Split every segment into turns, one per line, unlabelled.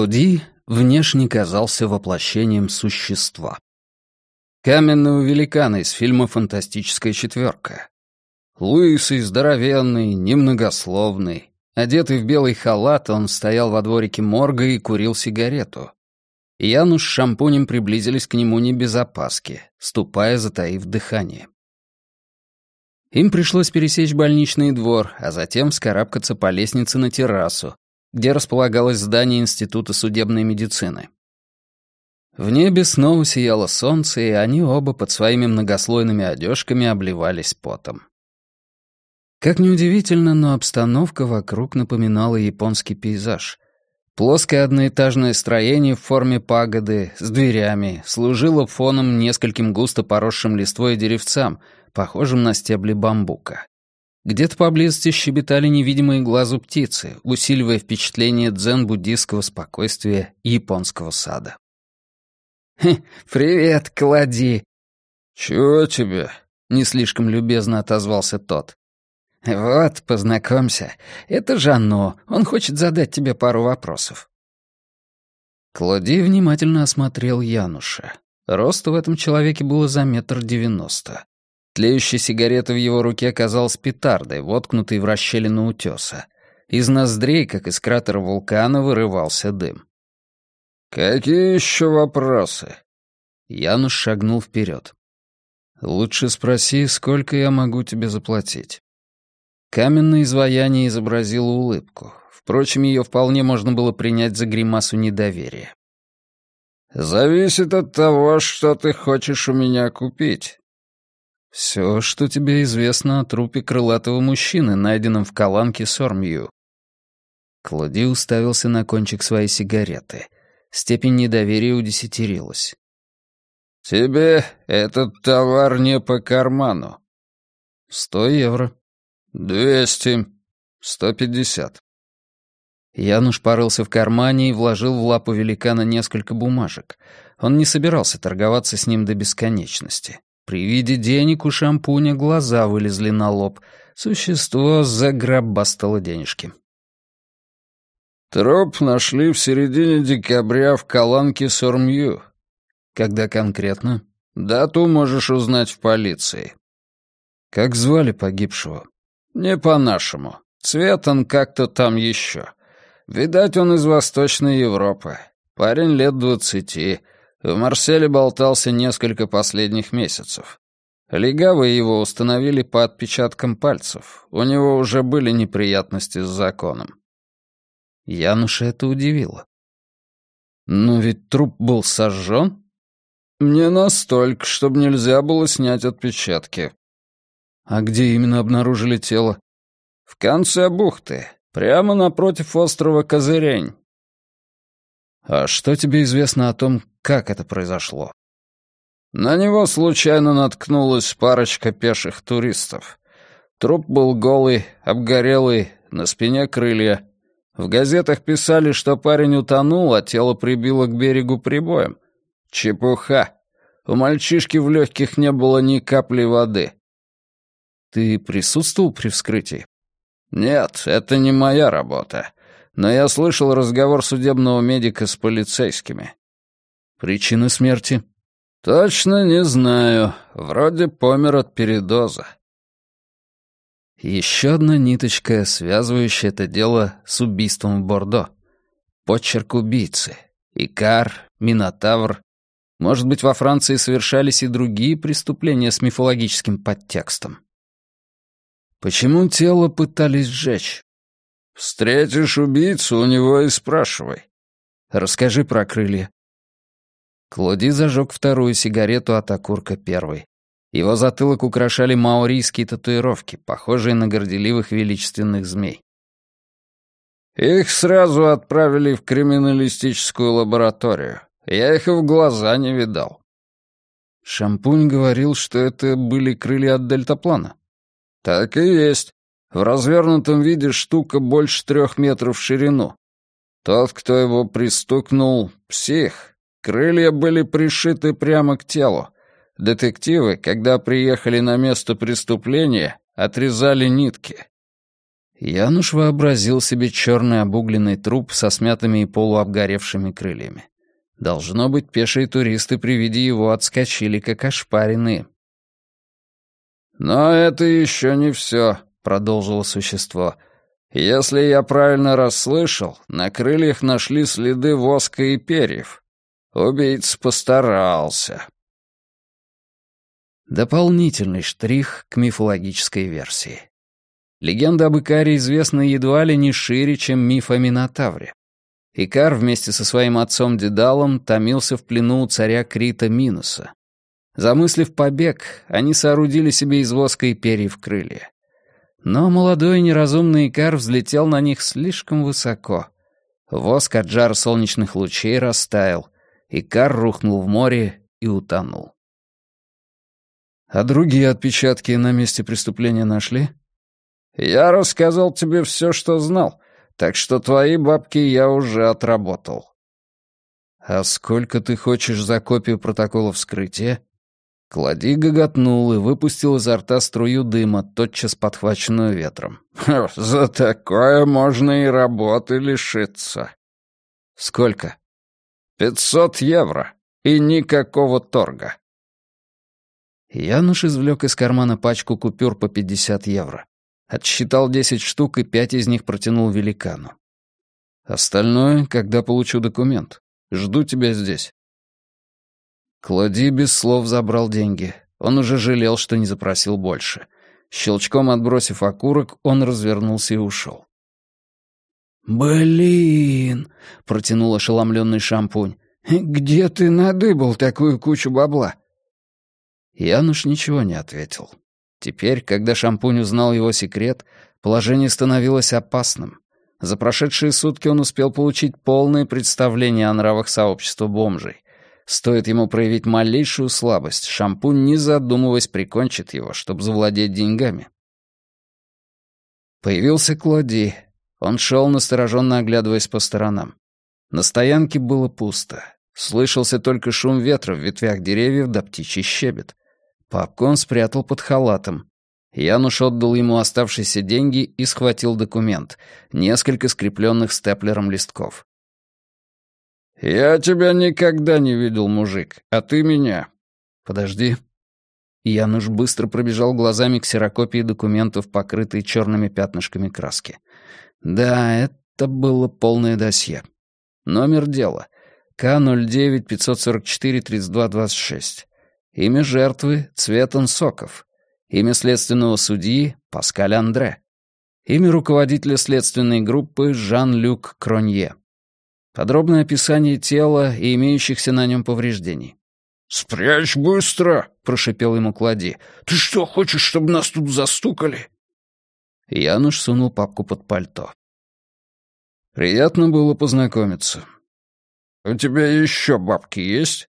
Клоди внешне казался воплощением существа. Каменного великана из фильма «Фантастическая четверка». Лысый, здоровенный, немногословный. Одетый в белый халат, он стоял во дворике морга и курил сигарету. Януш с шампунем приблизились к нему не без опаски, ступая, затаив дыхание. Им пришлось пересечь больничный двор, а затем вскарабкаться по лестнице на террасу, где располагалось здание Института судебной медицины. В небе снова сияло солнце, и они оба под своими многослойными одежками обливались потом. Как ни удивительно, но обстановка вокруг напоминала японский пейзаж. Плоское одноэтажное строение в форме пагоды с дверями служило фоном нескольким густо поросшим листвой деревцам, похожим на стебли бамбука. Где-то поблизости щебетали невидимые глазу птицы, усиливая впечатление дзен-буддийского спокойствия японского сада. «Привет, Клади!»
«Чего тебе?»
— не слишком любезно отозвался тот.
«Вот, познакомься. Это Жанно. Он хочет задать тебе пару вопросов».
Клоди внимательно осмотрел Януша. Роста в этом человеке было за метр девяносто. Тлеющая сигарета в его руке казалась петардой, воткнутой в расщелину утеса. Из ноздрей, как из кратера вулкана, вырывался дым.
«Какие еще вопросы?»
Януш шагнул вперед. «Лучше спроси, сколько я могу тебе заплатить». Каменное изваяние изобразило улыбку. Впрочем, ее вполне можно было принять за гримасу недоверия.
«Зависит от того, что ты хочешь у меня купить».
«Все, что тебе известно о трупе крылатого мужчины, найденном в Каланке Сормью». Клоди уставился на кончик своей сигареты. Степень недоверия удесятерилась.
«Тебе этот товар не по карману».
«Сто евро».
«Двести. Сто пятьдесят».
Януш порылся в кармане и вложил в лапу великана несколько бумажек. Он не собирался торговаться с ним до бесконечности. При виде денег у шампуня глаза вылезли на лоб. Существо заграбастало денежки.
«Труп нашли в середине декабря в Каланке Сормью».
«Когда конкретно?»
«Дату можешь узнать в полиции».
«Как звали погибшего?»
«Не по-нашему. Цвет он как-то там еще. Видать, он из Восточной Европы. Парень лет двадцати. В Марселе болтался несколько последних месяцев. Легавые его установили по отпечаткам пальцев. У него уже были неприятности с законом.
Януша это удивило. «Но ведь труп был сожжен?»
«Не настолько, чтобы нельзя было снять отпечатки.
А где именно обнаружили тело?
В конце бухты, прямо напротив острова Козырень.
А что тебе известно о том, как это произошло?
На него случайно наткнулась парочка пеших туристов. Труп был голый, обгорелый, на спине крылья. В газетах писали, что парень утонул, а тело прибило к берегу прибоем. Чепуха. У мальчишки в легких не было ни капли воды.
Ты присутствовал при вскрытии?
Нет, это не моя работа. Но я слышал разговор судебного медика с полицейскими.
Причина смерти?
Точно не знаю. Вроде помер от передоза.
Еще одна ниточка, связывающая это дело с убийством в Бордо. Почерк убийцы. Икар, Минотавр. Может быть, во Франции совершались и другие преступления с мифологическим подтекстом. Почему тело пытались сжечь?
Встретишь убийцу, у него и спрашивай.
Расскажи про крылья. Клоди зажег вторую сигарету от окурка первой. Его затылок украшали маорийские татуировки, похожие на горделивых величественных змей.
Их сразу отправили в криминалистическую лабораторию. Я их и в глаза не видал.
Шампунь говорил, что это были крылья от дельтаплана.
«Так и есть. В развернутом виде штука больше трех метров в ширину. Тот, кто его пристукнул, псих. Крылья были пришиты прямо к телу. Детективы, когда приехали на место преступления, отрезали нитки.
Януш вообразил себе черный обугленный труп со смятыми и полуобгоревшими крыльями. Должно быть, пешие туристы при виде его отскочили, как ошпаренные.
«Но это еще не все», — продолжило существо. «Если я правильно расслышал, на крыльях нашли следы воска и перьев. Убийца постарался».
Дополнительный штрих к мифологической версии. Легенда об Икаре известна едва ли не шире, чем миф о Минотавре. Икар вместе со своим отцом Дедалом томился в плену у царя Крита Минуса. Замыслив побег, они соорудили себе из воска и перьев крылья. Но молодой неразумный Икар взлетел на них слишком высоко. Воск от жара солнечных лучей растаял, Икар рухнул в море и утонул. «А другие отпечатки на месте преступления нашли?»
«Я рассказал тебе все, что знал, так что твои бабки я уже отработал».
«А сколько ты хочешь за копию протокола вскрытия?» Клади гоготнул и выпустил изо рта струю дыма, тотчас подхваченную ветром.
«За такое можно и работы лишиться».
«Сколько?»
«Пятьсот евро. И никакого торга».
Януш извлек из кармана пачку купюр по пятьдесят евро. Отсчитал десять штук и пять из них протянул великану. «Остальное, когда получу документ. Жду тебя здесь». Клоди без слов забрал деньги. Он уже жалел, что не запросил больше. Щелчком отбросив окурок, он развернулся и ушел.
«Блин!» — протянул ошеломленный шампунь. «Где ты надыбал такую кучу бабла?»
Януш ничего не ответил. Теперь, когда шампунь узнал его секрет, положение становилось опасным. За прошедшие сутки он успел получить полное представление о нравах сообщества бомжей. Стоит ему проявить малейшую слабость, шампунь, не задумываясь, прикончит его, чтобы завладеть деньгами. Появился Клоди. Он шел, настороженно оглядываясь по сторонам. На стоянке было пусто. Слышался только шум ветра в ветвях деревьев да птичий щебет. Папку спрятал под халатом. Януш отдал ему оставшиеся деньги и схватил документ. Несколько скрепленных степлером листков.
«Я тебя никогда не видел, мужик, а ты меня».
«Подожди». Януш быстро пробежал глазами ксерокопии документов, покрытые черными пятнышками краски. Да, это было полное досье. Номер дела. К-09-544-3226. Имя жертвы — Цветан Соков. Имя следственного судьи — Паскаль Андре. Имя руководителя следственной группы — Жан-Люк Кронье. Подробное описание тела и имеющихся на нем повреждений.
«Спрячь быстро!»
— прошипел ему Клади.
«Ты что, хочешь, чтобы нас тут застукали?»
Януш сунул папку под пальто. «Приятно было познакомиться».
«У тебя еще бабки есть?»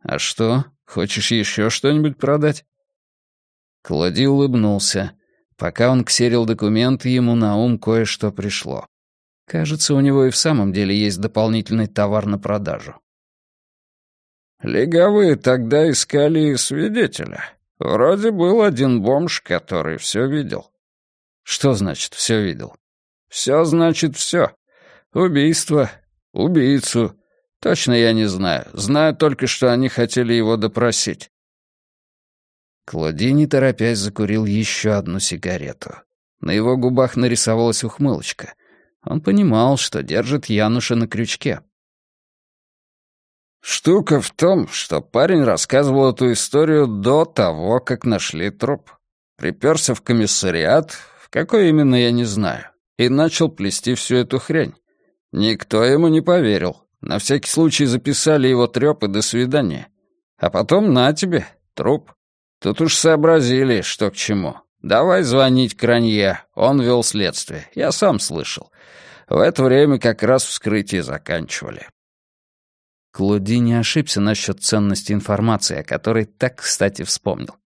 «А что, хочешь еще что-нибудь продать?» Клади улыбнулся. Пока он ксерил документы, ему на ум кое-что пришло. Кажется, у него и в самом деле есть дополнительный товар на продажу.
«Леговые тогда искали свидетеля. Вроде был один бомж, который все видел».
«Что значит «все видел»?»
«Все значит все. Убийство, убийцу. Точно я не знаю. Знаю только, что они хотели его допросить».
Клоди, не торопясь, закурил еще одну сигарету. На его губах нарисовалась ухмылочка. Он понимал, что держит Януша на крючке.
Штука в том, что парень рассказывал эту историю до того, как нашли труп. Приперся в комиссариат, в какой именно я не знаю, и начал плести всю эту хрень. Никто ему не поверил. На всякий случай записали его трёп до свидания. А потом на тебе, труп. Тут уж сообразили, что к чему. Давай звонить Кранье, он вел следствие, я сам слышал. В это время как раз вскрытие заканчивали.
Клоди не ошибся насчет ценности информации, о которой так, кстати, вспомнил.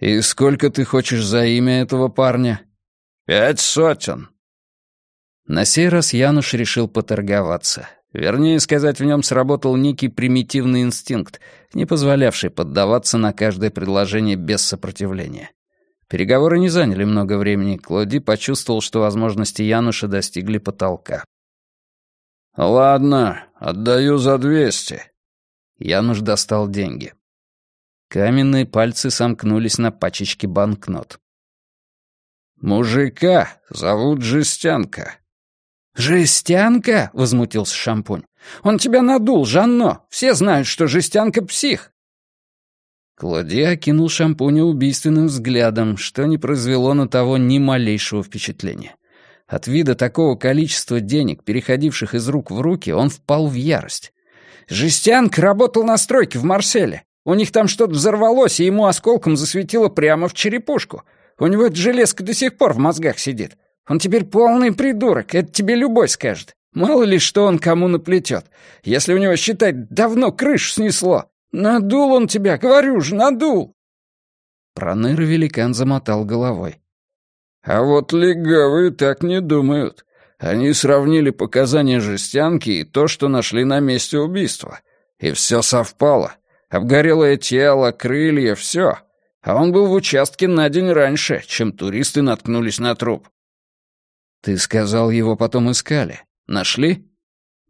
«И сколько ты хочешь за имя этого парня?»
«Пять сотен».
На сей раз Януш решил поторговаться. Вернее сказать, в нем сработал некий примитивный инстинкт, не позволявший поддаваться на каждое предложение без сопротивления. Переговоры не заняли много времени. Клоди почувствовал, что возможности Януша достигли потолка.
«Ладно, отдаю за двести».
Януш достал деньги. Каменные пальцы сомкнулись на пачечке банкнот.
«Мужика зовут Жестянка».
«Жестянка?» — возмутился Шампунь. «Он тебя надул, Жанно. Все знают, что Жестянка псих».
Клоди окинул Шампуня убийственным взглядом, что не произвело на того ни малейшего впечатления. От вида такого количества денег, переходивших из рук в руки, он впал в ярость. «Жестянка работал на стройке в Марселе. У них там что-то взорвалось, и ему осколком засветило прямо в черепушку. У него эта железка до сих пор в мозгах сидит. Он теперь полный придурок, это тебе любой скажет. Мало ли, что он кому наплетет. Если у него, считать, давно крышу снесло. Надул он тебя, говорю же, надул!» Проныра-великан замотал головой.
А вот легавые так не думают. Они сравнили показания жестянки и то, что нашли на месте убийства. И все совпало. Обгорелое тело, крылья, все. А он был в участке на день раньше, чем туристы наткнулись на труп.
Ты сказал, его потом искали. Нашли?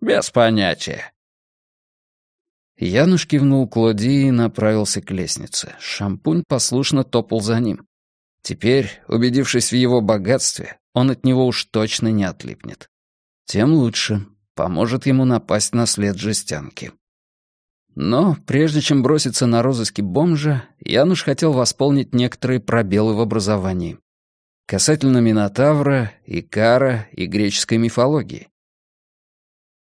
Без понятия.
Януш кивнул Клоди и направился к лестнице. Шампунь послушно топал за ним. Теперь, убедившись в его богатстве, он от него уж точно не отлипнет. Тем лучше. Поможет ему напасть на след жестянки. Но прежде чем броситься на розыски бомжа, Януш хотел восполнить некоторые пробелы в образовании. Касательно Минотавра, Икара и греческой мифологии.